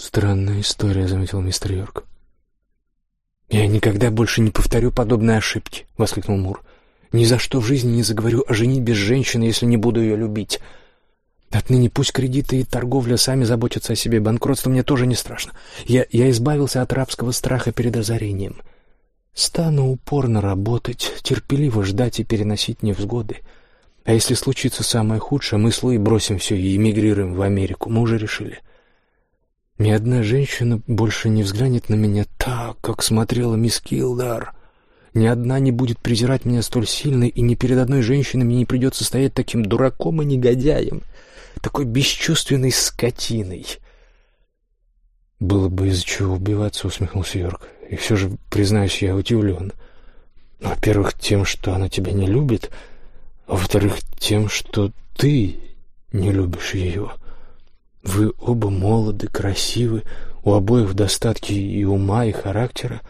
«Странная история», — заметил мистер Йорк. «Я никогда больше не повторю подобной ошибки», — воскликнул Мур. «Ни за что в жизни не заговорю о женитьбе с женщиной, если не буду ее любить. Отныне пусть кредиты и торговля сами заботятся о себе, банкротство мне тоже не страшно. Я, я избавился от рабского страха перед озарением. Стану упорно работать, терпеливо ждать и переносить невзгоды. А если случится самое худшее, мы с Луи бросим все и эмигрируем в Америку. Мы уже решили. Ни одна женщина больше не взглянет на меня так, как смотрела мисс Килдар. Ни одна не будет презирать меня столь сильно, и ни перед одной женщиной мне не придется стоять таким дураком и негодяем, такой бесчувственной скотиной. «Было бы из-за чего убиваться», — усмехнулся Йорк. «И все же, признаюсь, я удивлен. Во-первых, тем, что она тебя не любит, а во-вторых, тем, что ты не любишь ее. Вы оба молоды, красивы, у обоих в достатке и ума, и характера.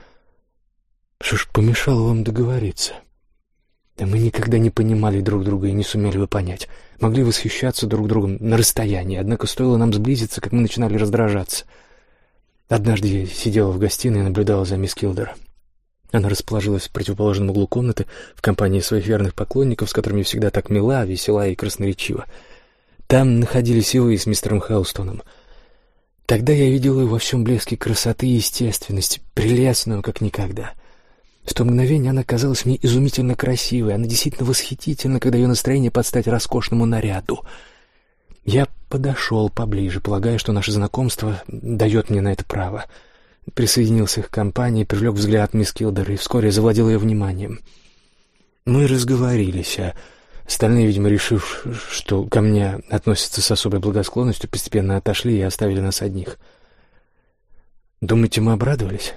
Что ж помешало вам договориться? Да мы никогда не понимали друг друга и не сумели бы понять. Могли восхищаться друг другом на расстоянии, однако стоило нам сблизиться, как мы начинали раздражаться. Однажды я сидела в гостиной и наблюдала за мисс Килдер. Она расположилась в противоположном углу комнаты в компании своих верных поклонников, с которыми всегда так мила, весела и красноречива. Там находились и вы с мистером Хаустоном. Тогда я видел ее во всем блеске красоты и естественности, прелестную, как никогда. В то мгновение она казалась мне изумительно красивой, она действительно восхитительна, когда ее настроение подстать роскошному наряду. Я подошел поближе, полагая, что наше знакомство дает мне на это право. Присоединился к компании, привлек взгляд мисс Килдер и вскоре завладел ее вниманием. Мы разговорились, а Остальные, видимо, решив, что ко мне относятся с особой благосклонностью, постепенно отошли и оставили нас одних. Думаете, мы обрадовались?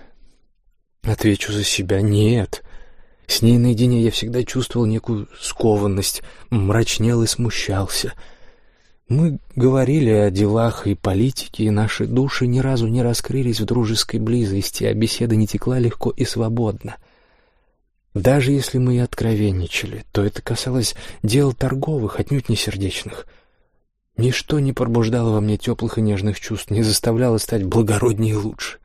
Отвечу за себя. Нет. С ней наедине я всегда чувствовал некую скованность, мрачнел и смущался. Мы говорили о делах и политике, и наши души ни разу не раскрылись в дружеской близости, а беседа не текла легко и свободно. — даже если мы и откровенничали, то это касалось дел торговых, отнюдь не сердечных. Ничто не пробуждало во мне теплых и нежных чувств, не заставляло стать благороднее и лучше.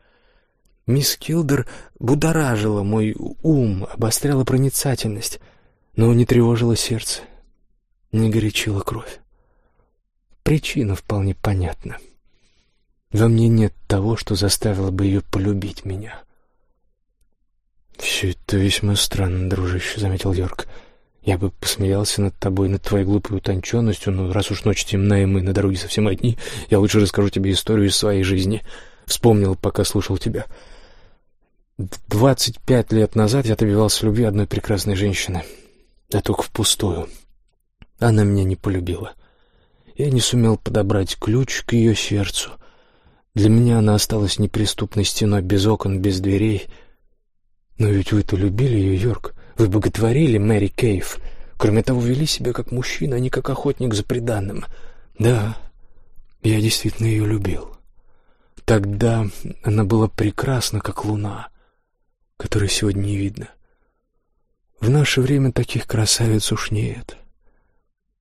Мисс Килдер будоражила мой ум, обостряла проницательность, но не тревожила сердце, не горячила кровь. Причина вполне понятна. Во мне нет того, что заставило бы ее полюбить меня. «Все это весьма странно, дружище», — заметил Йорк. «Я бы посмеялся над тобой, над твоей глупой утонченностью, но раз уж ночь темная, и мы на дороге совсем одни, я лучше расскажу тебе историю из своей жизни. Вспомнил, пока слушал тебя. Двадцать пять лет назад я добивался любви одной прекрасной женщины, а только впустую. Она меня не полюбила. Я не сумел подобрать ключ к ее сердцу. Для меня она осталась неприступной стеной, без окон, без дверей — «Но ведь вы-то любили ее, Йорк. Вы боготворили Мэри Кейв. Кроме того, вели себя как мужчина, а не как охотник за преданным. Да, я действительно ее любил. Тогда она была прекрасна, как луна, которой сегодня не видно. В наше время таких красавиц уж нет.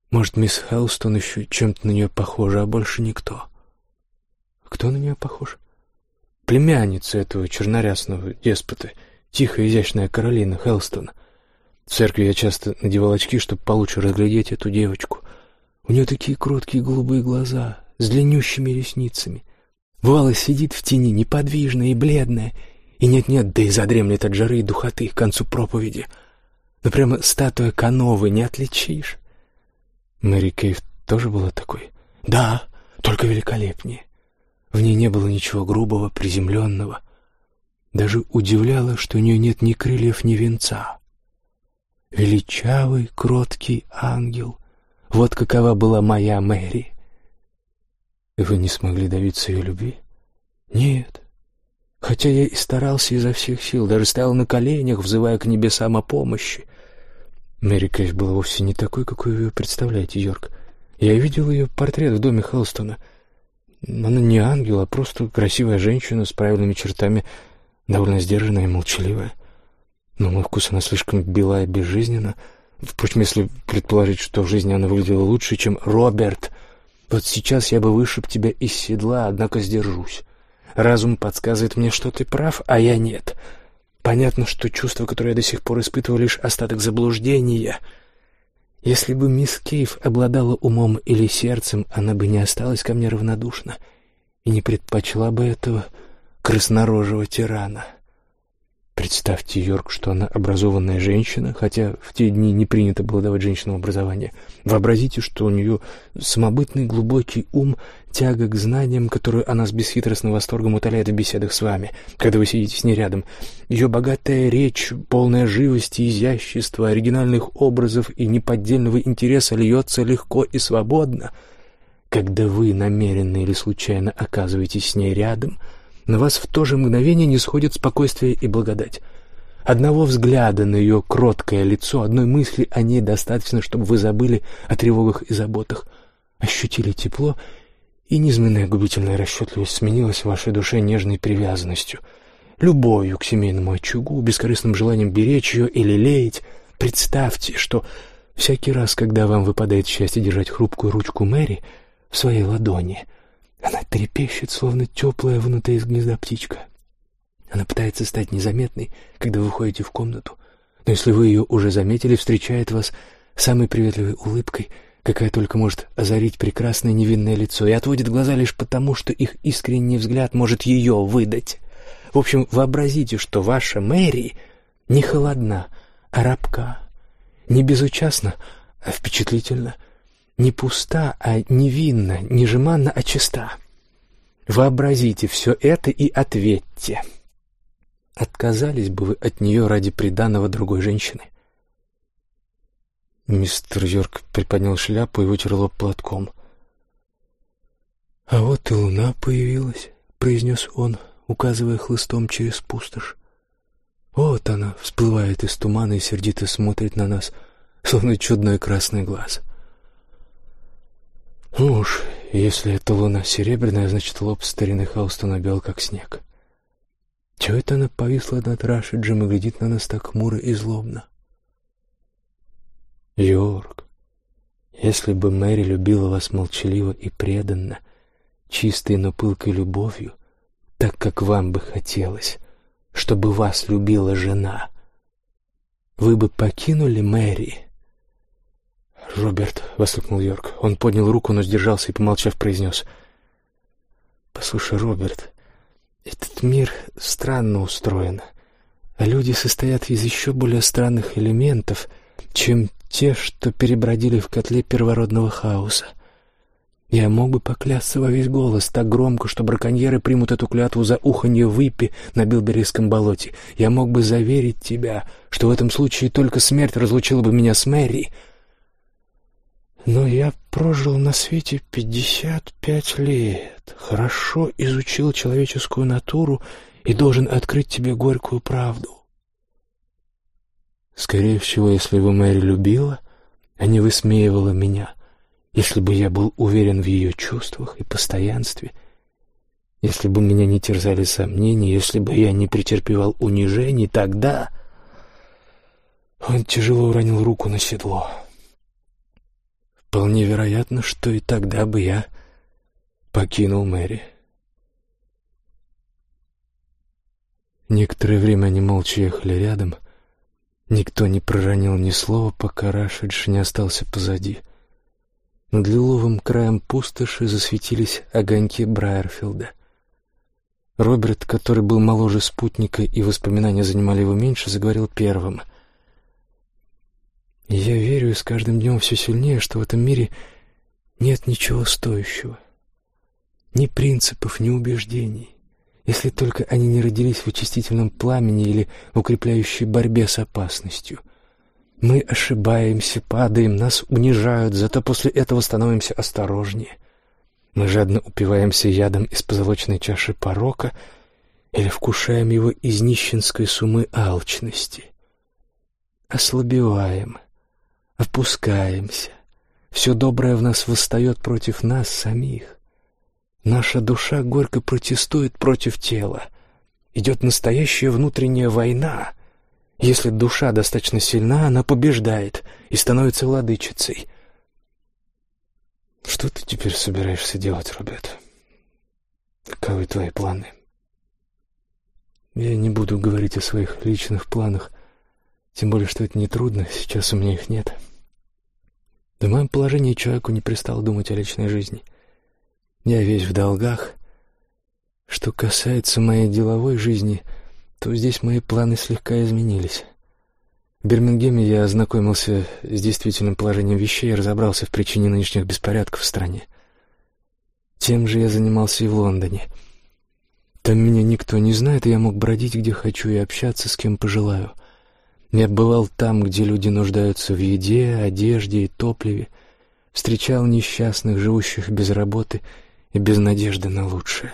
Может, мисс Хелстон еще чем-то на нее похожа, а больше никто. Кто на нее похож? Племянница этого чернорясного деспота — тихая, изящная Каролина Хелстон. В церкви я часто надевал очки, чтобы получше разглядеть эту девочку. У нее такие кроткие голубые глаза с длиннющими ресницами. Бывало, сидит в тени, неподвижная и бледная, и нет-нет, да и задремлет от жары и духоты к концу проповеди. Но прямо статуя Кановы не отличишь. Мэри Кейв тоже была такой? Да, только великолепнее. В ней не было ничего грубого, приземленного. Даже удивляло, что у нее нет ни крыльев, ни венца. Величавый, кроткий ангел. Вот какова была моя Мэри. Вы не смогли добиться ее любви? Нет. Хотя я и старался изо всех сил, даже стоял на коленях, взывая к небесам о помощи. Мэри Кэш была вовсе не такой, какой вы ее представляете, Йорк. Я видел ее портрет в доме Хелстона. Она не ангел, а просто красивая женщина с правильными чертами довольно сдержанная и молчаливая. Но мой вкус она слишком белая и безжизненна. Впрочем, если предположить, что в жизни она выглядела лучше, чем Роберт, вот сейчас я бы вышиб тебя из седла, однако сдержусь. Разум подсказывает мне, что ты прав, а я нет. Понятно, что чувство, которое я до сих пор испытываю, лишь остаток заблуждения. Если бы мисс Кейв обладала умом или сердцем, она бы не осталась ко мне равнодушна и не предпочла бы этого краснорожего тирана. Представьте, Йорк, что она образованная женщина, хотя в те дни не принято было давать женщинам образование. Вообразите, что у нее самобытный глубокий ум, тяга к знаниям, которую она с бесхитростным восторгом утоляет в беседах с вами, когда вы сидите с ней рядом. Ее богатая речь, полная живости, изящества, оригинальных образов и неподдельного интереса льется легко и свободно. Когда вы намеренно или случайно оказываетесь с ней рядом — на вас в то же мгновение не сходит спокойствие и благодать. Одного взгляда на ее кроткое лицо, одной мысли о ней достаточно, чтобы вы забыли о тревогах и заботах, ощутили тепло, и низменная губительная расчетливость сменилась в вашей душе нежной привязанностью, любовью к семейному очагу, бескорыстным желанием беречь ее или лелеять. Представьте, что всякий раз, когда вам выпадает счастье держать хрупкую ручку Мэри в своей ладони — она трепещет, словно теплая, вынутая из гнезда птичка. Она пытается стать незаметной, когда вы входите в комнату, но если вы ее уже заметили, встречает вас самой приветливой улыбкой, какая только может озарить прекрасное невинное лицо, и отводит глаза лишь потому, что их искренний взгляд может ее выдать. В общем, вообразите, что ваша Мэри не холодна, а рабка, не безучастна, а впечатлительна — не пуста, а невинна, не жеманна, а чиста. Вообразите все это и ответьте. Отказались бы вы от нее ради приданого другой женщины? Мистер Йорк приподнял шляпу и вытер лоб платком. «А вот и луна появилась», — произнес он, указывая хлыстом через пустошь. «Вот она всплывает из тумана и сердито смотрит на нас, словно чудной красный глаз». Ну уж, если эта луна серебряная, значит лоб старины Хаустона бел, как снег. Чего это она повисла над Рашиджем и глядит на нас так хмуро и злобно? Йорк, если бы Мэри любила вас молчаливо и преданно, чистой, но пылкой любовью, так, как вам бы хотелось, чтобы вас любила жена, вы бы покинули Мэри «Роберт!» — воскликнул Йорк. Он поднял руку, но сдержался и, помолчав, произнес. «Послушай, Роберт, этот мир странно устроен, люди состоят из еще более странных элементов, чем те, что перебродили в котле первородного хаоса. Я мог бы поклясться во весь голос так громко, что браконьеры примут эту клятву за уханье выпи на Билберийском болоте. Я мог бы заверить тебя, что в этом случае только смерть разлучила бы меня с Мэри, — но я прожил на свете пятьдесят пять лет, хорошо изучил человеческую натуру и должен открыть тебе горькую правду. Скорее всего, если бы Мэри любила, а не высмеивала меня, если бы я был уверен в ее чувствах и постоянстве, если бы меня не терзали сомнения, если бы я не претерпевал унижений, тогда... Он тяжело уронил руку на седло. Вполне вероятно, что и тогда бы я покинул Мэри. Некоторое время они молча ехали рядом. Никто не проронил ни слова, пока Рашидж не остался позади. Над лиловым краем пустоши засветились огоньки Брайерфилда. Роберт, который был моложе спутника и воспоминания занимали его меньше, заговорил первым — я верю с каждым днем все сильнее, что в этом мире нет ничего стоящего. Ни принципов, ни убеждений, если только они не родились в очистительном пламени или в укрепляющей борьбе с опасностью. Мы ошибаемся, падаем, нас унижают, зато после этого становимся осторожнее. Мы жадно упиваемся ядом из позолоченной чаши порока или вкушаем его из нищенской сумы алчности. Ослабеваем — опускаемся. Все доброе в нас восстает против нас самих. Наша душа горько протестует против тела. Идет настоящая внутренняя война. Если душа достаточно сильна, она побеждает и становится владычицей. Что ты теперь собираешься делать, Роберт? Каковы твои планы? Я не буду говорить о своих личных планах, тем более, что это нетрудно, сейчас у меня их нет. В моем положении человеку не пристало думать о личной жизни. Я весь в долгах. Что касается моей деловой жизни, то здесь мои планы слегка изменились. В Бирмингеме я ознакомился с действительным положением вещей и разобрался в причине нынешних беспорядков в стране. Тем же я занимался и в Лондоне. Там меня никто не знает, и я мог бродить где хочу и общаться с кем пожелаю. Я бывал там, где люди нуждаются в еде, одежде и топливе, встречал несчастных, живущих без работы и без надежды на лучшее.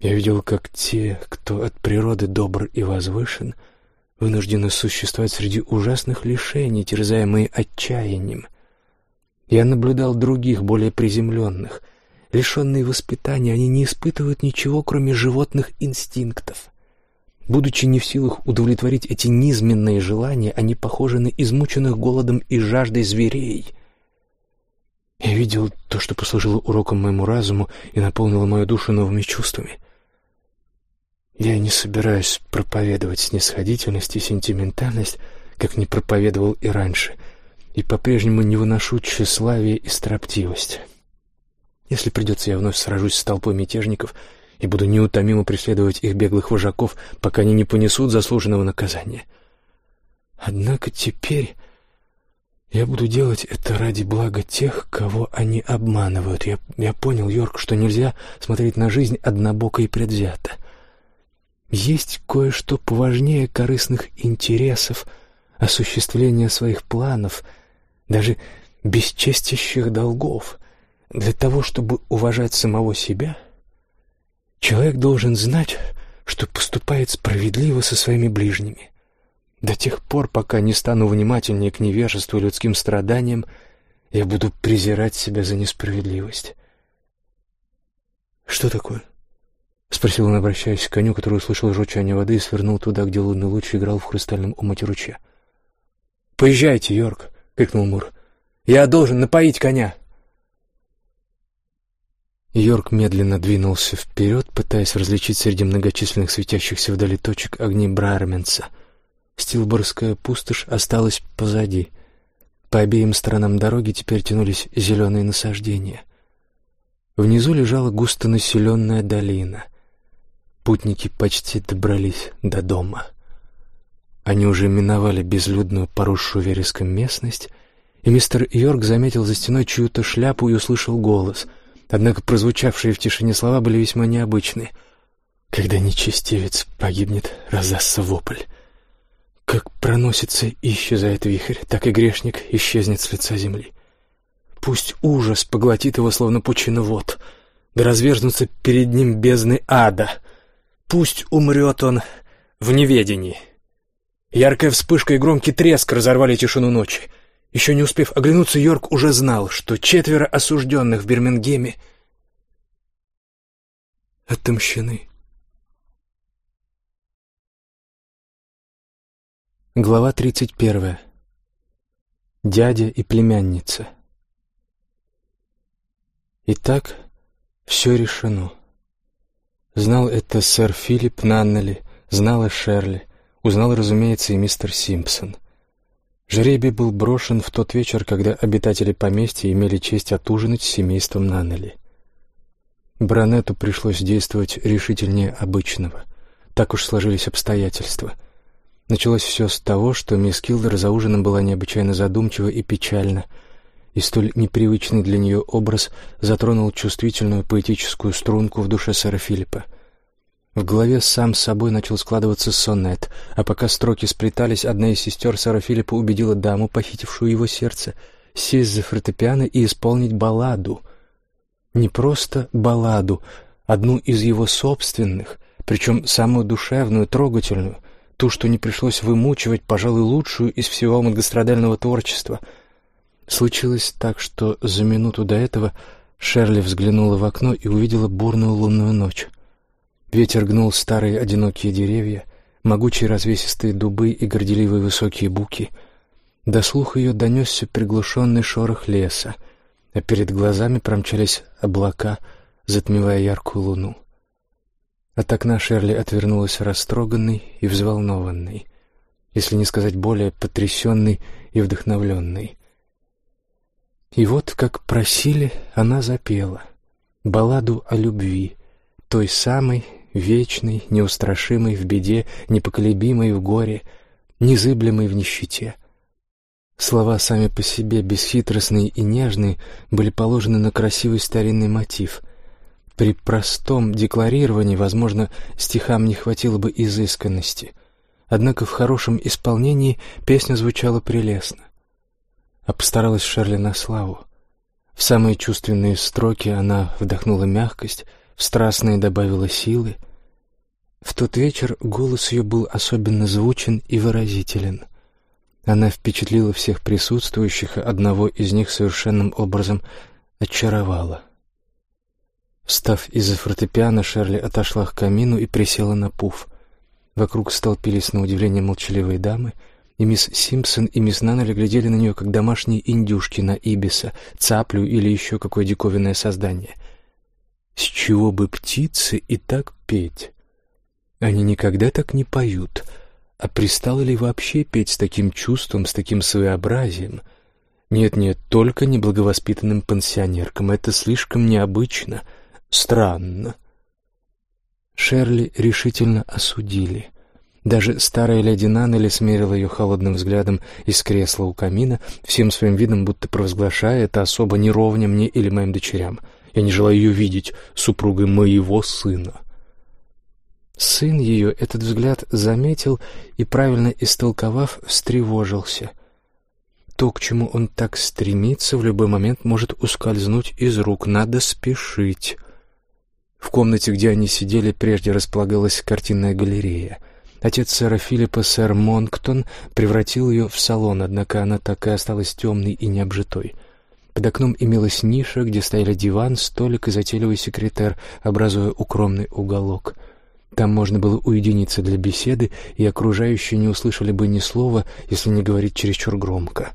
Я видел, как те, кто от природы добр и возвышен — вынуждены существовать среди ужасных лишений, терзаемые отчаянием. Я наблюдал других, более приземленных. Лишенные воспитания, они не испытывают ничего, кроме животных инстинктов. Будучи не в силах удовлетворить эти низменные желания, они похожи на измученных голодом и жаждой зверей. Я видел то, что послужило уроком моему разуму и наполнило мою душу новыми чувствами — я не собираюсь проповедовать снисходительность и сентиментальность, как не проповедовал и раньше, и по-прежнему не выношу тщеславие и строптивость. Если придется, я вновь сражусь с толпой мятежников и буду неутомимо преследовать их беглых вожаков, пока они не понесут заслуженного наказания. Однако теперь я буду делать это ради блага тех, кого они обманывают. Я, я понял, Йорк, что нельзя смотреть на жизнь однобоко и предвзято — есть кое-что поважнее корыстных интересов, осуществления своих планов, даже бесчестящих долгов. Для того, чтобы уважать самого себя, человек должен знать, что поступает справедливо со своими ближними. До тех пор, пока не стану внимательнее к невежеству и людским страданиям, я буду презирать себя за несправедливость. Что такое? — спросил он, обращаясь к коню, который услышал журчание воды и свернул туда, где лунный луч играл в хрустальном омуте ручья. «Поезжайте, Йорк!» — крикнул Мур. «Я должен напоить коня!» Йорк медленно двинулся вперед, пытаясь различить среди многочисленных светящихся вдали точек огни Брарменса. Стилборская пустошь осталась позади. По обеим сторонам дороги теперь тянулись зеленые насаждения. Внизу лежала густонаселенная долина — Путники почти добрались до дома. Они уже миновали безлюдную, поросшую вереском местность, и мистер Йорк заметил за стеной чью-то шляпу и услышал голос. Однако прозвучавшие в тишине слова были весьма необычны. «Когда нечестивец погибнет, раздастся вопль. Как проносится и исчезает вихрь, так и грешник исчезнет с лица земли. Пусть ужас поглотит его, словно пучина вод, да разверзнутся перед ним бездны ада». Пусть умрет он в неведении. Яркая вспышка и громкий треск разорвали тишину ночи. Еще не успев оглянуться, Йорк уже знал, что четверо осужденных в Бирмингеме отомщены. Глава тридцать первая. Дядя и племянница. Итак, все решено. Знал это сэр Филипп Наннели, знала Шерли, узнал, разумеется, и мистер Симпсон. Жребий был брошен в тот вечер, когда обитатели поместья имели честь отужинать с семейством Наннели. Бронету пришлось действовать решительнее обычного. Так уж сложились обстоятельства. Началось все с того, что мисс Килдер за ужином была необычайно задумчива и печальна, и столь непривычный для нее образ затронул чувствительную поэтическую струнку в душе сэра Филиппа. В голове сам собой начал складываться сонет, а пока строки сплетались, одна из сестер сэра Филиппа убедила даму, похитившую его сердце, сесть за фортепиано и исполнить балладу. Не просто балладу, одну из его собственных, причем самую душевную, трогательную, ту, что не пришлось вымучивать, пожалуй, лучшую из всего многострадального творчества — Случилось так, что за минуту до этого Шерли взглянула в окно и увидела бурную лунную ночь. Ветер гнул старые одинокие деревья, могучие развесистые дубы и горделивые высокие буки. До слуха ее донесся приглушенный шорох леса, а перед глазами промчались облака, затмевая яркую луну. От окна Шерли отвернулась растроганной и взволнованной, если не сказать более потрясенной и вдохновленной. И вот, как просили, она запела балладу о любви, той самой, вечной, неустрашимой в беде, непоколебимой в горе, незыблемой в нищете. Слова сами по себе, бесхитростные и нежные, были положены на красивый старинный мотив. При простом декларировании, возможно, стихам не хватило бы изысканности. Однако в хорошем исполнении песня звучала прелестно. А постаралась Шерли на славу. В самые чувственные строки она вдохнула мягкость, в страстные добавила силы. В тот вечер голос ее был особенно звучен и выразителен. Она впечатлила всех присутствующих, одного из них совершенным образом очаровала. Встав из-за фортепиано, Шерли отошла к камину и присела на пуф. Вокруг столпились на удивление молчаливые дамы, и мисс Симпсон и мисс Наннелли глядели на нее, как домашние индюшки на ибиса, цаплю или еще какое диковинное создание — с чего бы птицы и так петь? Они никогда так не поют. А пристало ли вообще петь с таким чувством, с таким своеобразием? Нет-нет, только неблаговоспитанным пансионеркам. Это слишком необычно, странно. Шерли решительно осудили. Даже старая леди Наннели смерила ее холодным взглядом из кресла у камина, всем своим видом будто провозглашая это особо неровня мне или моим дочерям — я не желаю ее видеть супругой моего сына. Сын ее этот взгляд заметил и, правильно истолковав, встревожился. То, к чему он так стремится, в любой момент может ускользнуть из рук. Надо спешить. В комнате, где они сидели, прежде располагалась картинная галерея. Отец сэра Филиппа, сэр Монктон, превратил ее в салон, однако она так и осталась темной и необжитой — под окном имелась ниша, где стояли диван, столик и затейливый секретер, образуя укромный уголок. Там можно было уединиться для беседы, и окружающие не услышали бы ни слова, если не говорить чересчур громко.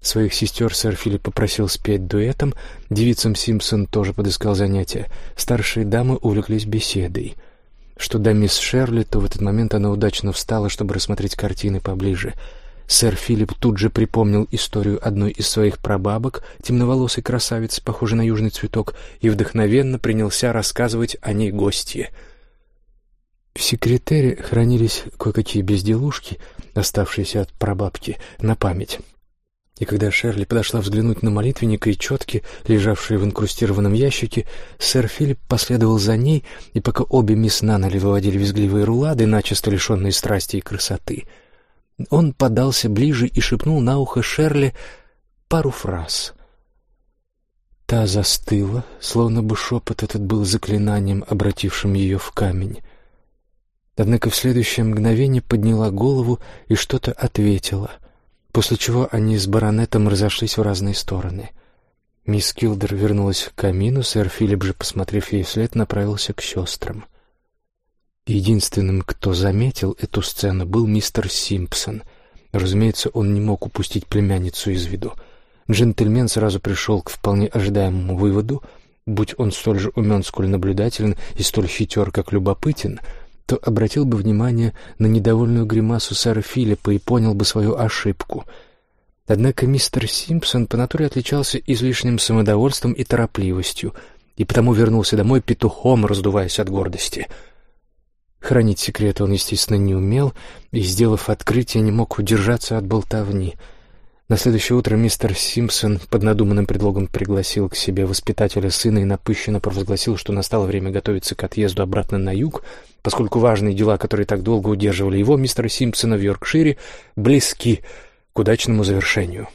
Своих сестер сэр Филипп попросил спеть дуэтом, девицам Симпсон тоже подыскал занятия. Старшие дамы увлеклись беседой. Что до мисс Шерли, то в этот момент она удачно встала, чтобы рассмотреть картины поближе — Сэр Филипп тут же припомнил историю одной из своих прабабок, темноволосой красавицы, похожей на южный цветок, и вдохновенно принялся рассказывать о ней гостье. В секретере хранились кое-какие безделушки, оставшиеся от прабабки, на память. И когда Шерли подошла взглянуть на молитвенник и четки, лежавшие в инкрустированном ящике, сэр Филипп последовал за ней, и пока обе мисс Наннели выводили визгливые рулады, начисто лишенные страсти и красоты — он подался ближе и шепнул на ухо Шерли пару фраз. Та застыла, словно бы шепот этот был заклинанием, обратившим ее в камень. Однако в следующее мгновение подняла голову и что-то ответила, после чего они с баронетом разошлись в разные стороны. Мисс Килдер вернулась к камину, сэр Филипп же, посмотрев ей вслед, направился к сестрам. Единственным, кто заметил эту сцену, был мистер Симпсон. Разумеется, он не мог упустить племянницу из виду. Джентльмен сразу пришел к вполне ожидаемому выводу, будь он столь же умен, сколь наблюдателен и столь хитер, как любопытен, то обратил бы внимание на недовольную гримасу сэра Филиппа и понял бы свою ошибку. Однако мистер Симпсон по натуре отличался излишним самодовольством и торопливостью, и потому вернулся домой петухом, раздуваясь от гордости — Хранить секреты он, естественно, не умел, и, сделав открытие, не мог удержаться от болтовни. На следующее утро мистер Симпсон под надуманным предлогом пригласил к себе воспитателя сына и напыщенно провозгласил, что настало время готовиться к отъезду обратно на юг, поскольку важные дела, которые так долго удерживали его, мистера Симпсона в Йоркшире, близки к удачному завершению.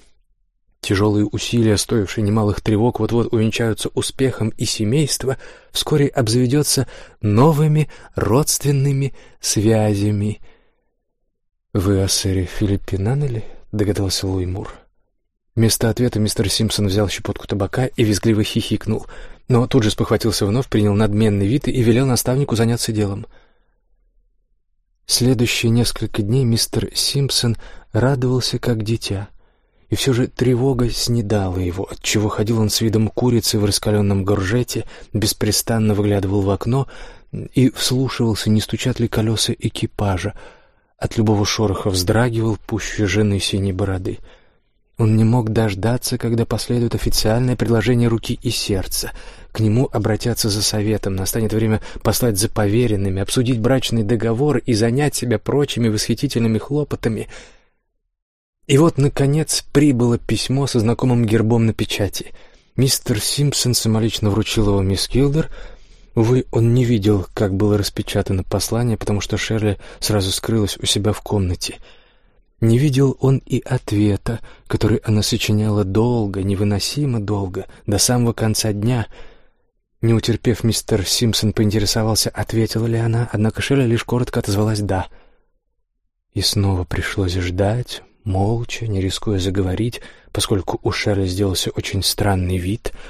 Тяжелые усилия, стоившие немалых тревог, вот-вот увенчаются успехом, и семейство вскоре обзаведется новыми родственными связями. «Вы о сэре Филиппе Наннелли?» — догадался Луи Мур. Вместо ответа мистер Симпсон взял щепотку табака и визгливо хихикнул, но тут же спохватился вновь, принял надменный вид и велел наставнику заняться делом. Следующие несколько дней мистер Симпсон радовался как дитя — и все же тревога снедала его, отчего ходил он с видом курицы в раскаленном горжете, беспрестанно выглядывал в окно, и вслушивался, не стучат ли колеса экипажа. От любого шороха вздрагивал пуще жены синей бороды. Он не мог дождаться, когда последует официальное предложение руки и сердца. К нему обратятся за советом, настанет время послать за поверенными, обсудить брачный договор и занять себя прочими восхитительными хлопотами. И вот, наконец, прибыло письмо со знакомым гербом на печати. Мистер Симпсон самолично вручил его мисс Килдер — Увы, он не видел, как было распечатано послание, потому что Шерли сразу скрылась у себя в комнате. Не видел он и ответа, который она сочиняла долго, невыносимо долго, до самого конца дня. Не утерпев, мистер Симпсон поинтересовался, ответила ли она, однако Шерли лишь коротко отозвалась «да». И снова пришлось ждать, молча, не рискуя заговорить, поскольку у Шерли сделался очень странный вид —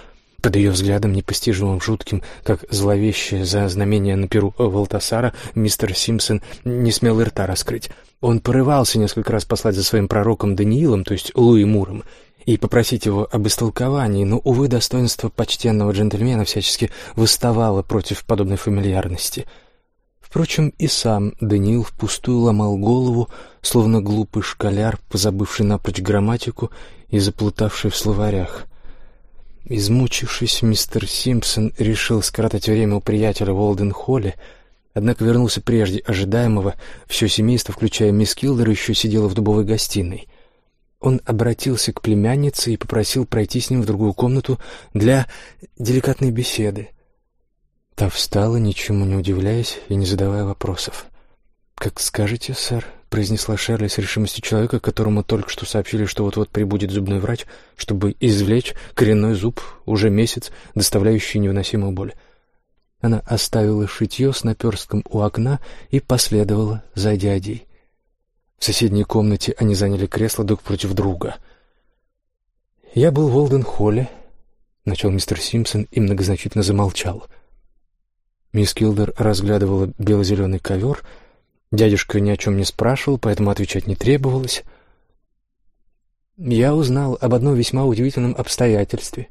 под ее взглядом, непостижимым жутким, как зловещее за знамение на перу Валтасара, мистер Симпсон не смел и рта раскрыть. Он порывался несколько раз послать за своим пророком Даниилом, то есть Луи Муром, и попросить его об истолковании, но, увы, достоинство почтенного джентльмена всячески выставало против подобной фамильярности. Впрочем, и сам Даниил впустую ломал голову, словно глупый школяр, позабывший напрочь грамматику и заплутавший в словарях — Измучившись, мистер Симпсон решил скоротать время у приятеля в Олден-Холле, однако вернулся прежде ожидаемого. Все семейство, включая мисс Килдер, еще сидело в дубовой гостиной. Он обратился к племяннице и попросил пройти с ним в другую комнату для деликатной беседы. Та встала, ничему не удивляясь и не задавая вопросов. «Как скажете, сэр», — произнесла Шерли с решимостью человека, которому только что сообщили, что вот-вот прибудет зубной врач, чтобы извлечь коренной зуб, уже месяц, доставляющий невыносимую боль. Она оставила шитье с наперстком у окна и последовала за дядей. В соседней комнате они заняли кресло друг против друга. «Я был в Олден-Холле», — начал мистер Симпсон и многозначительно замолчал. Мисс Килдер разглядывала бело-зеленый ковер — Дядюшка ни о чем не спрашивал, поэтому отвечать не требовалось. Я узнал об одном весьма удивительном обстоятельстве.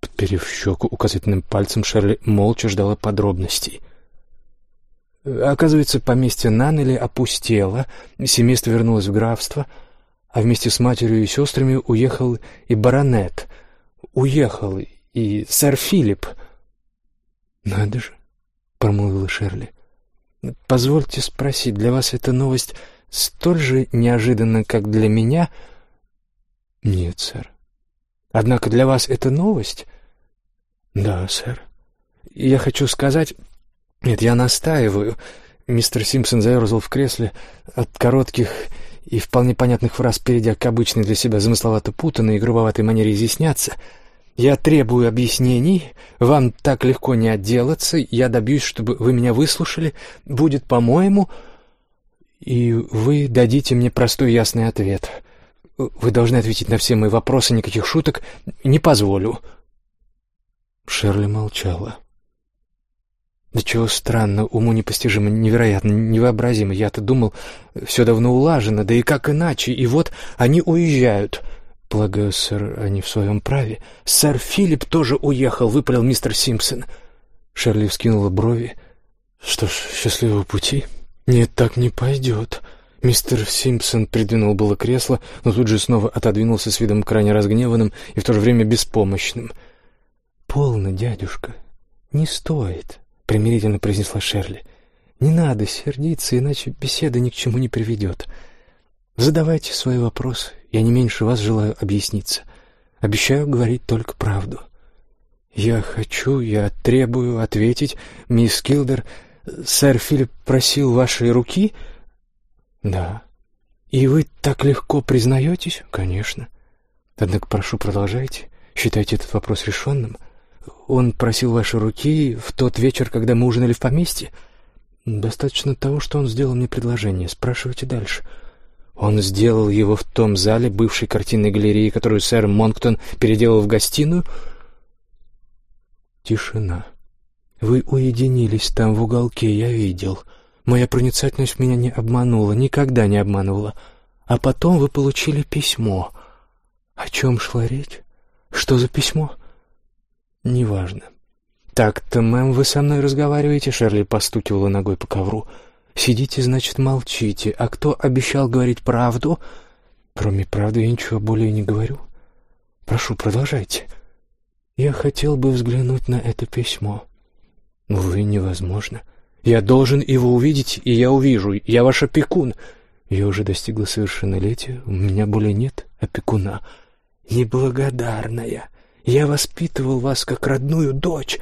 Подперев щеку указательным пальцем, Шерли молча ждала подробностей. Оказывается, поместье Наннели опустело, семейство вернулось в графство, а вместе с матерью и сестрами уехал и баронет. Уехал и сэр Филипп. «Надо же», — промолвила Шерли. Позвольте спросить, для вас эта новость столь же неожиданна, как для меня? Нет, сэр. Однако для вас это новость? Да, сэр. Я хочу сказать... Нет, я настаиваю. Мистер Симпсон заерзал в кресле от коротких и вполне понятных фраз, перейдя к обычной для себя замысловато путанной и грубоватой манере изъясняться — я требую объяснений, вам так легко не отделаться, я добьюсь, чтобы вы меня выслушали, будет по-моему, и вы дадите мне простой ясный ответ. Вы должны ответить на все мои вопросы, никаких шуток, не позволю». Шерли молчала. «Да чего странно, уму непостижимо, невероятно, невообразимо. Я-то думал, все давно улажено, да и как иначе, и вот они уезжают». «Полагаю, сэр, они в своем праве. Сэр Филипп тоже уехал», — выпалил мистер Симпсон. Шерли вскинула брови. «Что ж, счастливого пути?» «Нет, так не пойдет». Мистер Симпсон придвинул было кресло, но тут же снова отодвинулся с видом крайне разгневанным и в то же время беспомощным. «Полно, дядюшка, не стоит», — примирительно произнесла Шерли. «Не надо сердиться, иначе беседа ни к чему не приведет. Задавайте свои вопросы, я не меньше вас желаю объясниться. Обещаю говорить только правду. Я хочу, я требую ответить, мисс Килдер. Сэр Филипп просил вашей руки? Да. И вы так легко признаетесь? Конечно. Однако, прошу, продолжайте. Считайте этот вопрос решенным. Он просил вашей руки в тот вечер, когда мы ужинали в поместье? Достаточно того, что он сделал мне предложение. Спрашивайте дальше. — он сделал его в том зале бывшей картинной галереи, которую сэр Монктон переделал в гостиную. Тишина. Вы уединились там в уголке, я видел. Моя проницательность меня не обманула, никогда не обманывала. А потом вы получили письмо. О чем шла речь? Что за письмо? Неважно. так-то, мэм, вы со мной разговариваете?» Шерли постукивала ногой по ковру. «Сидите, значит, молчите. А кто обещал говорить правду?» «Кроме правды я ничего более не говорю. Прошу, продолжайте». «Я хотел бы взглянуть на это письмо». «Увы, невозможно. Я должен его увидеть, и я увижу. Я ваш опекун». «Я уже достигла совершеннолетия. У меня более нет опекуна». «Неблагодарная. Я воспитывал вас как родную дочь.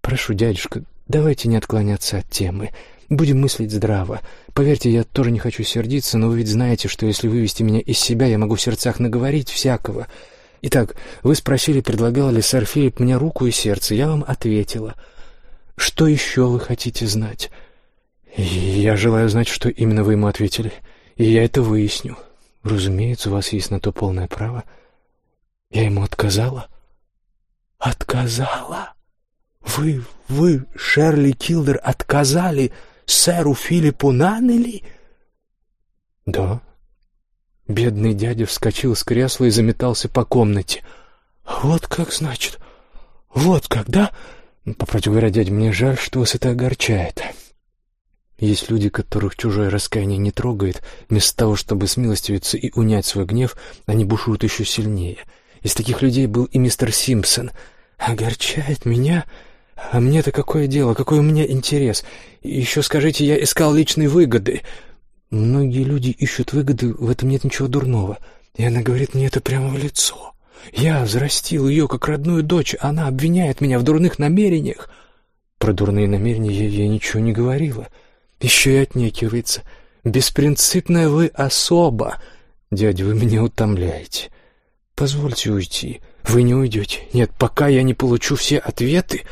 Прошу, дядюшка, давайте не отклоняться от темы. Будем мыслить здраво. Поверьте, я тоже не хочу сердиться, но вы ведь знаете, что если вывести меня из себя, я могу в сердцах наговорить всякого. Итак, вы спросили, предлагал ли сэр Филипп мне руку и сердце. Я вам ответила. Что еще вы хотите знать? Я желаю знать, что именно вы ему ответили, и я это выясню. Разумеется, у вас есть на то полное право. Я ему отказала. Отказала? Вы, вы, Шерли Килдер, отказали сэру Филиппу Наннели? Да. Бедный дядя вскочил с кресла и заметался по комнате. Вот как, значит, вот когда... По правде говоря, дядя, мне жаль, что вас это огорчает. Есть люди, которых чужое раскаяние не трогает. Вместо того, чтобы смилостивиться и унять свой гнев, они бушуют еще сильнее. Из таких людей был и мистер Симпсон. Огорчает меня? А мне-то какое дело, какой у меня интерес? еще скажите, я искал личной выгоды. Многие люди ищут выгоды, в этом нет ничего дурного. И она говорит мне это прямо в лицо. Я взрастил ее как родную дочь, она обвиняет меня в дурных намерениях. Про дурные намерения я, я ничего не говорила. Еще и отнекивается. Беспринципная вы особа. Дядя, вы меня утомляете. Позвольте уйти. Вы не уйдете. Нет, пока я не получу все ответы.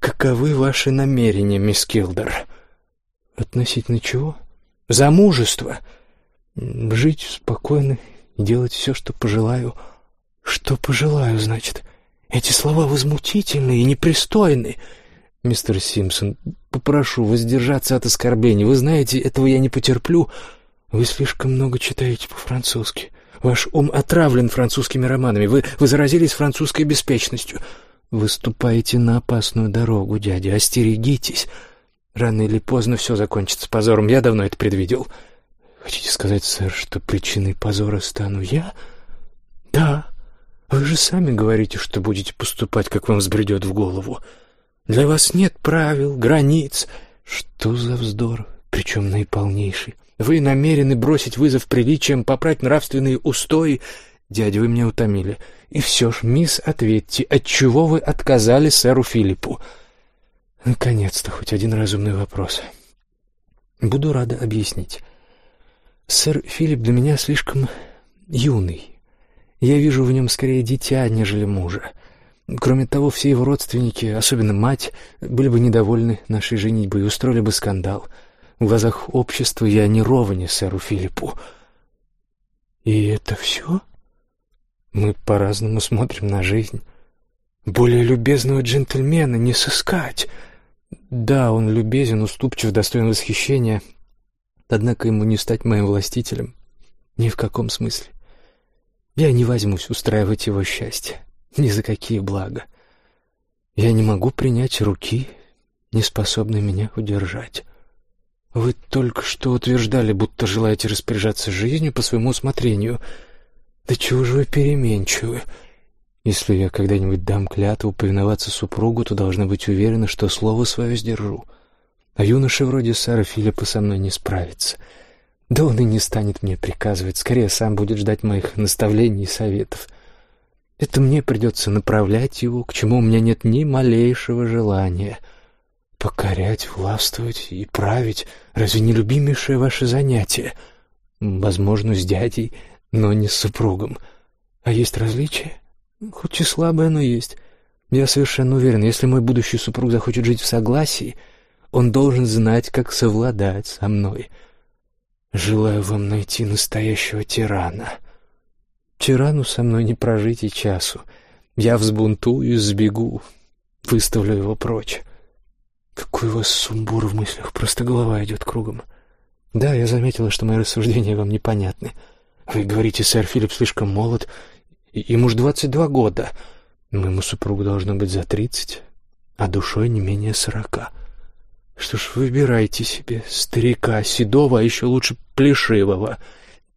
Каковы ваши намерения, мисс Килдер? Относительно чего? Замужество. Жить спокойно и делать все, что пожелаю. Что пожелаю, значит? Эти слова возмутительны и непристойны. Мистер Симпсон, попрошу воздержаться от оскорблений. Вы знаете, этого я не потерплю. Вы слишком много читаете по-французски. Ваш ум отравлен французскими романами. Вы, вы заразились французской беспечностью. Выступаете на опасную дорогу, дядя. Остерегитесь. Рано или поздно все закончится позором. Я давно это предвидел. Хотите сказать, сэр, что причиной позора стану я? Да. Вы же сами говорите, что будете поступать, как вам взбредет в голову. Для вас нет правил, границ. Что за вздор, причем наиполнейший. Вы намерены бросить вызов приличиям, попрать нравственные устои. Дядя, вы меня утомили. И все ж, мисс, ответьте, отчего вы отказали сэру Филиппу? Наконец-то хоть один разумный вопрос. Буду рада объяснить. Сэр Филипп для меня слишком юный. Я вижу в нем скорее дитя, нежели мужа. Кроме того, все его родственники, особенно мать, были бы недовольны нашей женитьбой и устроили бы скандал. В глазах общества я не ровня сэру Филиппу. И это все? Мы по-разному смотрим на жизнь. Более любезного джентльмена не сыскать. Да, он любезен, уступчив, достоин восхищения, однако ему не стать моим властителем. Ни в каком смысле. Я не возьмусь устраивать его счастье. Ни за какие блага. Я не могу принять руки, не способны меня удержать. Вы только что утверждали, будто желаете распоряжаться жизнью по своему усмотрению — да чего же вы переменчивы? Если я когда-нибудь дам клятву повиноваться супругу, то должна быть уверена, что слово свое сдержу. А юноша вроде сэра Филиппа со мной не справится. Да он и не станет мне приказывать, скорее сам будет ждать моих наставлений и советов. Это мне придется направлять его, к чему у меня нет ни малейшего желания. Покорять, властвовать и править — разве не любимейшее ваше занятие? Возможно, с дядей — но не с супругом. А есть различия? Хоть и слабое, но есть. Я совершенно уверен, если мой будущий супруг захочет жить в согласии, он должен знать, как совладать со мной. Желаю вам найти настоящего тирана. Тирану со мной не прожить и часу. Я взбунтую сбегу, выставлю его прочь. Какой у вас сумбур в мыслях, просто голова идет кругом. Да, я заметила, что мои рассуждения вам непонятны. — вы говорите, сэр Филипп слишком молод. Ему ж двадцать два года. Моему супругу должно быть за тридцать. а душой не менее сорока. Что ж, выбирайте себе старика, седого, а еще лучше плешивого.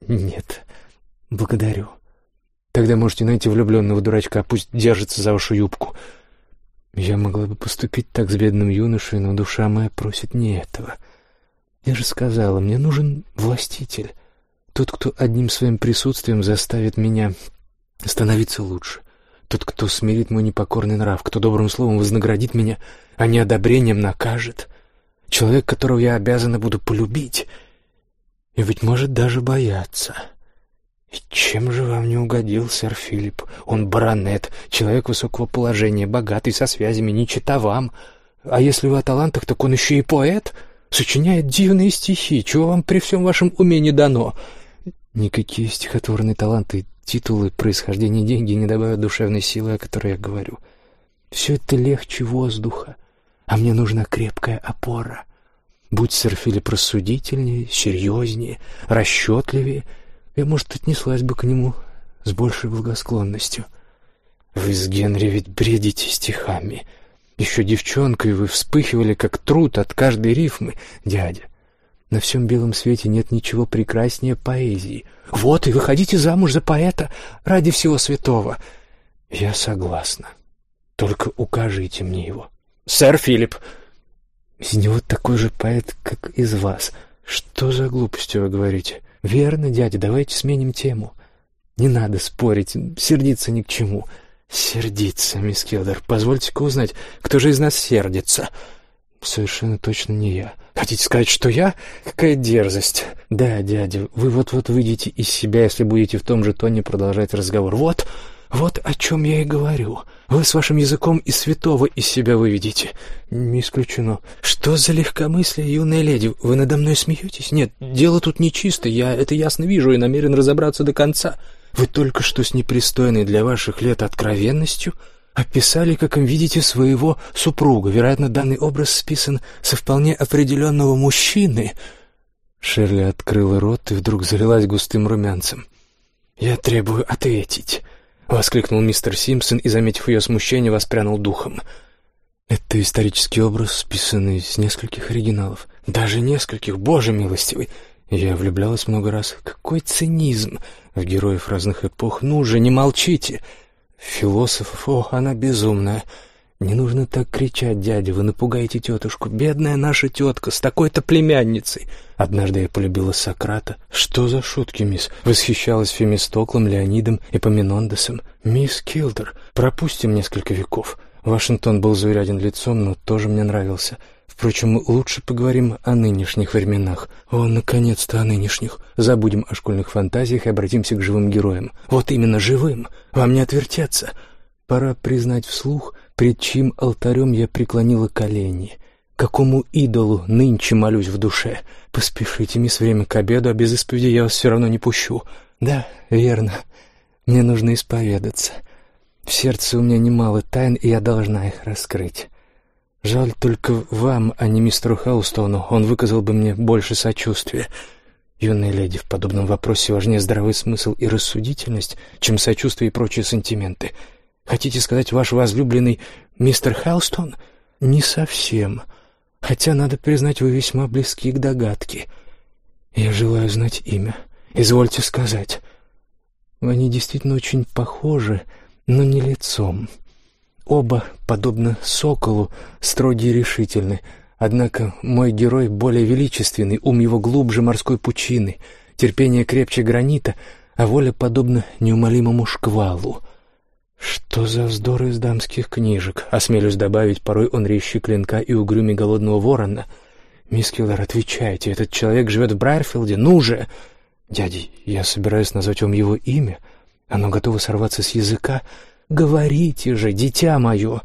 Нет, благодарю. Тогда можете найти влюбленного дурачка, пусть держится за вашу юбку. Я могла бы поступить так с бедным юношей, но душа моя просит не этого. Я же сказала, мне нужен властитель. Тот, кто одним своим присутствием заставит меня становиться лучше. Тот, кто смирит мой непокорный нрав, кто добрым словом вознаградит меня, а не одобрением накажет. Человек, которого я обязана буду полюбить и, быть может, даже бояться. И чем же вам не угодил сэр Филипп? Он баронет, человек высокого положения, богатый, со связями, не чита вам. А если вы о талантах, так он еще и поэт, сочиняет дивные стихи. Чего вам при всем вашем уме не дано? Никакие стихотворные таланты, титулы, происхождение, деньги не добавят душевной силы, о которой я говорю. Все это легче воздуха, а мне нужна крепкая опора. Будь сэр Филипп рассудительнее, серьезнее, расчетливее, я, может, отнеслась бы к нему с большей благосклонностью. Вы с Генри ведь бредите стихами. Еще девчонкой вы вспыхивали, как труд от каждой рифмы, дядя. На всем белом свете нет ничего прекраснее поэзии. Вот и выходите замуж за поэта ради всего святого. Я согласна. Только укажите мне его. Сэр Филипп. Из него такой же поэт, как из вас. Что за глупости вы говорите? Верно, дядя, давайте сменим тему. Не надо спорить, сердиться ни к чему. Сердиться, мисс Келдер. Позвольте-ка узнать, кто же из нас сердится? Совершенно точно не я. Хотите сказать, что я? Какая дерзость. Да, дядя, вы вот-вот выйдете из себя, если будете в том же тоне продолжать разговор. Вот, вот о чем я и говорю. Вы с вашим языком и святого из себя выведете. Не исключено. Что за легкомыслие, юная леди? Вы надо мной смеетесь? Нет, дело тут нечисто, я это ясно вижу и намерен разобраться до конца. Вы только что с непристойной для ваших лет откровенностью описали, как им видите своего супруга. Вероятно, данный образ списан со вполне определенного мужчины. Шерли открыла рот и вдруг залилась густым румянцем. «Я требую ответить», — воскликнул мистер Симпсон и, заметив ее смущение, воспрянул духом. «Это исторический образ, списанный с нескольких оригиналов. Даже нескольких, боже милостивый! Я влюблялась много раз. Какой цинизм в героев разных эпох! Ну же, не молчите!» Философ, о, она безумная. Не нужно так кричать, дядя, вы напугаете тетушку. Бедная наша тетка с такой-то племянницей. Однажды я полюбила Сократа. Что за шутки, мисс? Восхищалась Фемистоклом, Леонидом и Поминондесом. Мисс Килдер, пропустим несколько веков. Вашингтон был зауряден лицом, но тоже мне нравился. Впрочем, лучше поговорим о нынешних временах. О, наконец-то о нынешних. Забудем о школьных фантазиях и обратимся к живым героям. Вот именно живым. Вам не отвертеться. Пора признать вслух, пред чьим алтарем я преклонила колени. Какому идолу нынче молюсь в душе? Поспешите, мисс, время к обеду, а без исповеди я вас все равно не пущу. Да, верно. Мне нужно исповедаться. В сердце у меня немало тайн, и я должна их раскрыть. Жаль только вам, а не мистеру Хаустону. Он выказал бы мне больше сочувствия. Юная леди, в подобном вопросе важнее здравый смысл и рассудительность, чем сочувствие и прочие сантименты. Хотите сказать, ваш возлюбленный мистер Хаустон? Не совсем. Хотя, надо признать, вы весьма близки к догадке. Я желаю знать имя. Извольте сказать. Они действительно очень похожи, но не лицом. Оба, подобно соколу, строги и решительны. Однако мой герой более величественный, ум его глубже морской пучины, терпение крепче гранита, а воля подобна неумолимому шквалу. Что за вздор из дамских книжек? Осмелюсь добавить, порой он резче клинка и угрюмей голодного ворона. Мисс Киллер, отвечайте, этот человек живет в Брайерфилде? Ну же! Дядя, я собираюсь назвать вам его имя. Оно готово сорваться с языка, — Говорите же, дитя мое!»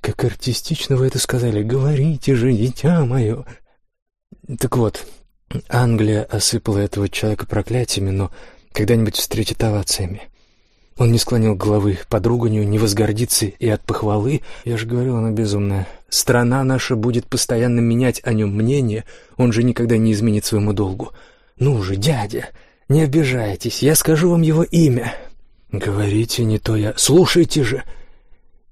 «Как артистично вы это сказали! Говорите же, дитя мое!» Так вот, Англия осыпала этого человека проклятиями, но когда-нибудь встретит овациями. Он не склонил головы под руганью, не возгордится и от похвалы. Я же говорил, она безумная. Страна наша будет постоянно менять о нем мнение, он же никогда не изменит своему долгу. Ну же, дядя, не обижайтесь, я скажу вам его имя. «Говорите, не то я... Слушайте же!»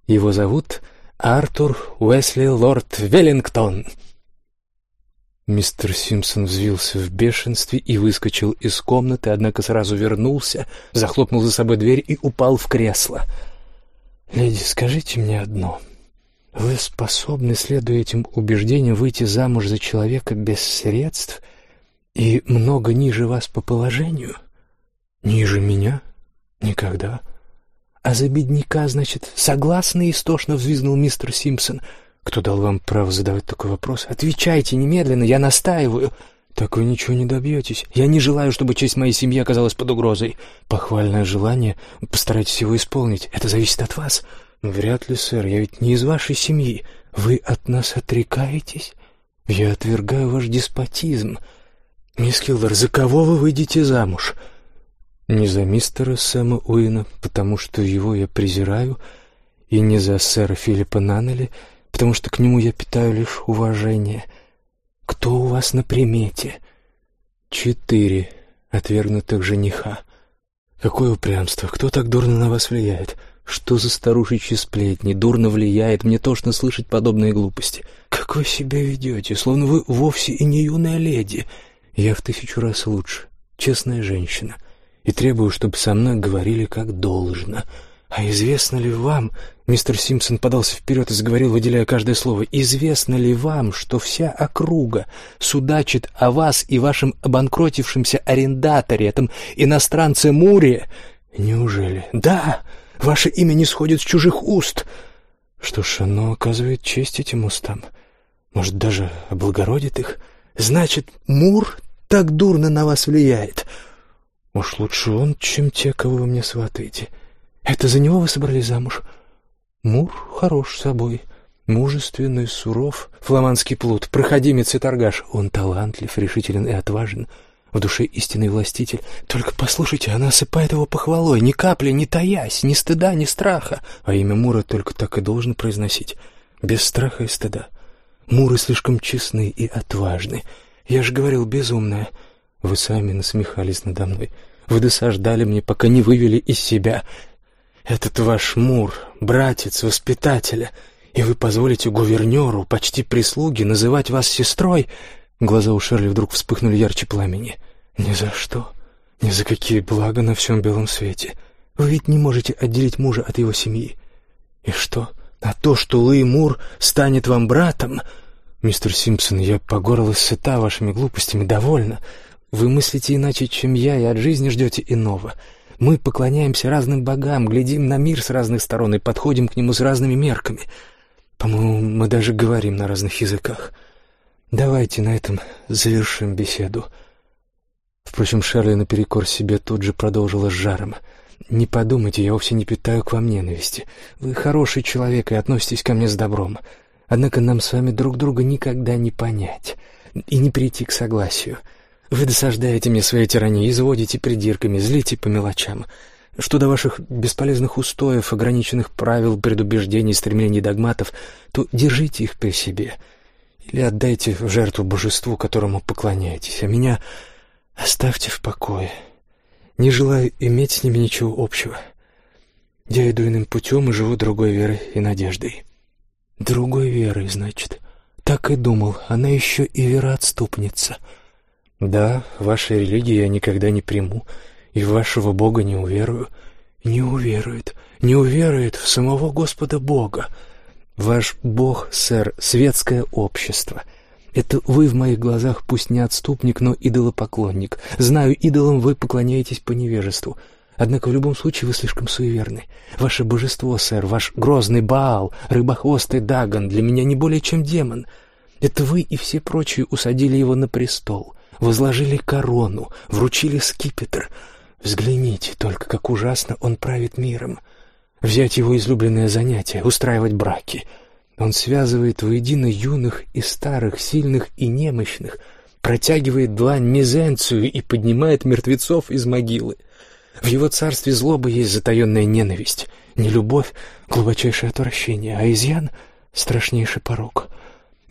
Его зовут Артур Уэсли Лорд Веллингтон!» Мистер Симпсон взвился в бешенстве и выскочил из комнаты, однако сразу вернулся, захлопнул за собой дверь и упал в кресло. «Леди, скажите мне одно. Вы способны, следуя этим убеждениям, выйти замуж за человека без средств и много ниже вас по положению?» «Ниже меня? Никогда». «А за бедняка, значит, согласны?» — истошно взвизгнул мистер Симпсон — кто дал вам право задавать такой вопрос? Отвечайте немедленно, я настаиваю. Так вы ничего не добьетесь. Я не желаю, чтобы честь моей семьи оказалась под угрозой. Похвальное желание, постарайтесь его исполнить. Это зависит от вас. Вряд ли, сэр, я ведь не из вашей семьи. Вы от нас отрекаетесь? Я отвергаю ваш деспотизм. Мисс Киллер, за кого вы выйдете замуж? Не за мистера Сэма Уина, потому что его я презираю, и не за сэра Филиппа Наннелли, потому что к нему я питаю лишь уважение. Кто у вас на примете? Четыре отвергнутых жениха. Какое упрямство! Кто так дурно на вас влияет? Что за старушечьи сплетни? Дурно влияет, мне тошно слышать подобные глупости. Как вы себя ведете, словно вы вовсе и не юная леди. Я в тысячу раз лучше, честная женщина, и требую, чтобы со мной говорили как должно — «А известно ли вам...» — мистер Симпсон подался вперед и заговорил, выделяя каждое слово. «Известно ли вам, что вся округа судачит о вас и вашем обанкротившемся арендаторе, этом иностранце Муре?» «Неужели?» «Да! Ваше имя не сходит с чужих уст!» «Что ж, оно оказывает честь этим устам. Может, даже облагородит их. Значит, Мур так дурно на вас влияет. Уж лучше он, чем те, кого вы мне сватаете». Это за него вы собрались замуж? Мур хорош собой, мужественный, суров, фламандский плут, проходимец и торгаш. Он талантлив, решителен и отважен, в душе истинный властитель. Только послушайте, она осыпает его похвалой, ни капли не таясь, ни стыда, ни страха. А имя Мура только так и должен произносить, без страха и стыда. Муры слишком честны и отважны. Я же говорил, безумная. Вы сами насмехались надо мной. Вы досаждали мне, пока не вывели из себя. Этот ваш Мур, братец воспитателя, и вы позволите гувернеру, почти прислуге, называть вас сестрой?» Глаза у Шерли вдруг вспыхнули ярче пламени. «Ни за что, ни за какие блага на всем белом свете. Вы ведь не можете отделить мужа от его семьи. И что? А то, что Луи Мур станет вам братом...» «Мистер Симпсон, я по горло сыта вашими глупостями, довольно. Вы мыслите иначе, чем я, и от жизни ждете иного. Мы поклоняемся разным богам, глядим на мир с разных сторон и подходим к нему с разными мерками. По-моему, мы даже говорим на разных языках. Давайте на этом завершим беседу. Впрочем, Шарли наперекор себе тут же продолжила с жаром. «Не подумайте, я вовсе не питаю к вам ненависти. Вы хороший человек и относитесь ко мне с добром. Однако нам с вами друг друга никогда не понять и не прийти к согласию. Вы досаждаете мне своей тиранией, изводите придирками, злите по мелочам. Что до ваших бесполезных устоев, ограниченных правил, предубеждений, стремлений догматов, то держите их при себе или отдайте в жертву божеству, которому поклоняетесь, а меня оставьте в покое. Не желаю иметь с ними ничего общего. Я иду иным путем и живу другой верой и надеждой. Другой верой, значит. Так и думал, она еще и вероотступница — да, вашей религии я никогда не приму, и в вашего Бога не уверую. Не уверует, не уверует в самого Господа Бога. Ваш Бог, сэр, светское общество. Это вы в моих глазах пусть не отступник, но идолопоклонник. Знаю, идолам вы поклоняетесь по невежеству. Однако в любом случае вы слишком суеверны. Ваше божество, сэр, ваш грозный Баал, рыбохвостый Дагон для меня не более чем демон. Это вы и все прочие усадили его на престол возложили корону, вручили скипетр. Взгляните только, как ужасно он правит миром. Взять его излюбленное занятие — устраивать браки. Он связывает воедино юных и старых, сильных и немощных, протягивает длань мизенцию и поднимает мертвецов из могилы. В его царстве злобы есть затаенная ненависть, не любовь, глубочайшее отвращение, а изъян — страшнейший порог —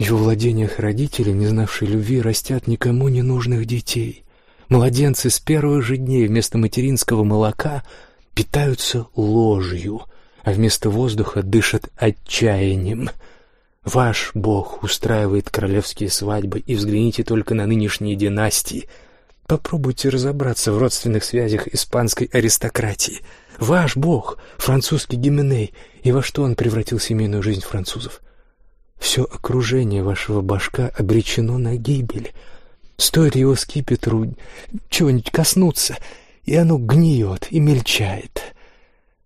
и в владениях родители, не знавшие любви, растят никому не нужных детей. Младенцы с первых же дней вместо материнского молока питаются ложью. а вместо воздуха дышат отчаянием. Ваш бог устраивает королевские свадьбы, и взгляните только на нынешние династии. Попробуйте разобраться в родственных связях испанской аристократии. Ваш бог, французский Гименей, и во что он превратил семейную жизнь французов? Все окружение вашего башка обречено на гибель. Стоит его скипетру чего-нибудь коснуться, и оно гниет и мельчает.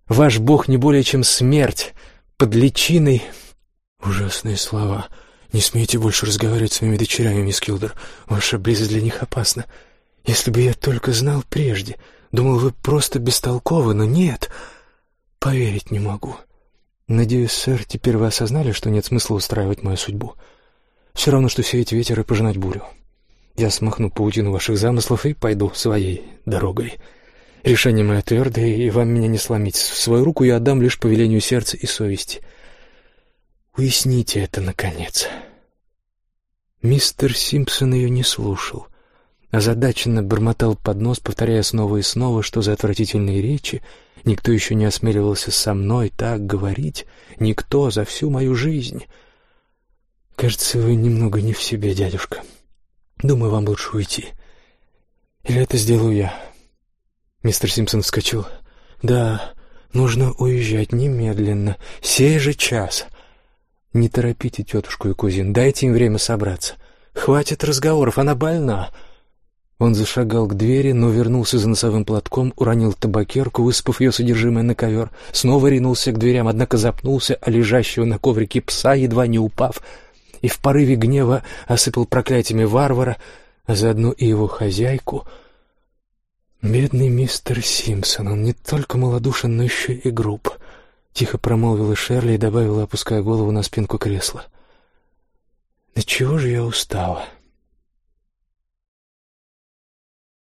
Ваш бог не более чем смерть под личиной Ужасные слова. Не смейте больше разговаривать с своими дочерями, мисс Килдер. Ваша близость для них опасна. Если бы я только знал прежде, думал, вы просто бестолковы, но нет. Поверить не могу. Надеюсь, сэр, теперь вы осознали, что нет смысла устраивать мою судьбу. Все равно, что сеять ветер и пожинать бурю. Я смахну паутину ваших замыслов и пойду своей дорогой. Решение мое твердое, и вам меня не сломить. В свою руку я отдам лишь по велению сердца и совести — Уясните это, наконец. Мистер Симпсон ее не слушал. Озадаченно бормотал под нос, повторяя снова и снова, что за отвратительные речи. Никто еще не осмеливался со мной так говорить. Никто за всю мою жизнь. Кажется, вы немного не в себе, дядюшка. Думаю, вам лучше уйти. Или это сделаю я? Мистер Симпсон вскочил. Да, нужно уезжать немедленно, сей же час. «Не торопите тетушку и кузин, дайте им время собраться. Хватит разговоров, она больна». Он зашагал к двери, но вернулся за носовым платком, уронил табакерку, высыпав ее содержимое на ковер, снова ринулся к дверям, однако запнулся, а лежащего на коврике пса, едва не упав, и в порыве гнева осыпал проклятиями варвара, а заодно и его хозяйку. Бедный мистер Симпсон, он не только малодушен, но еще и груб. Тихо промолвила Шерли и добавила, опуская голову на спинку кресла. «Да чего же я устала?»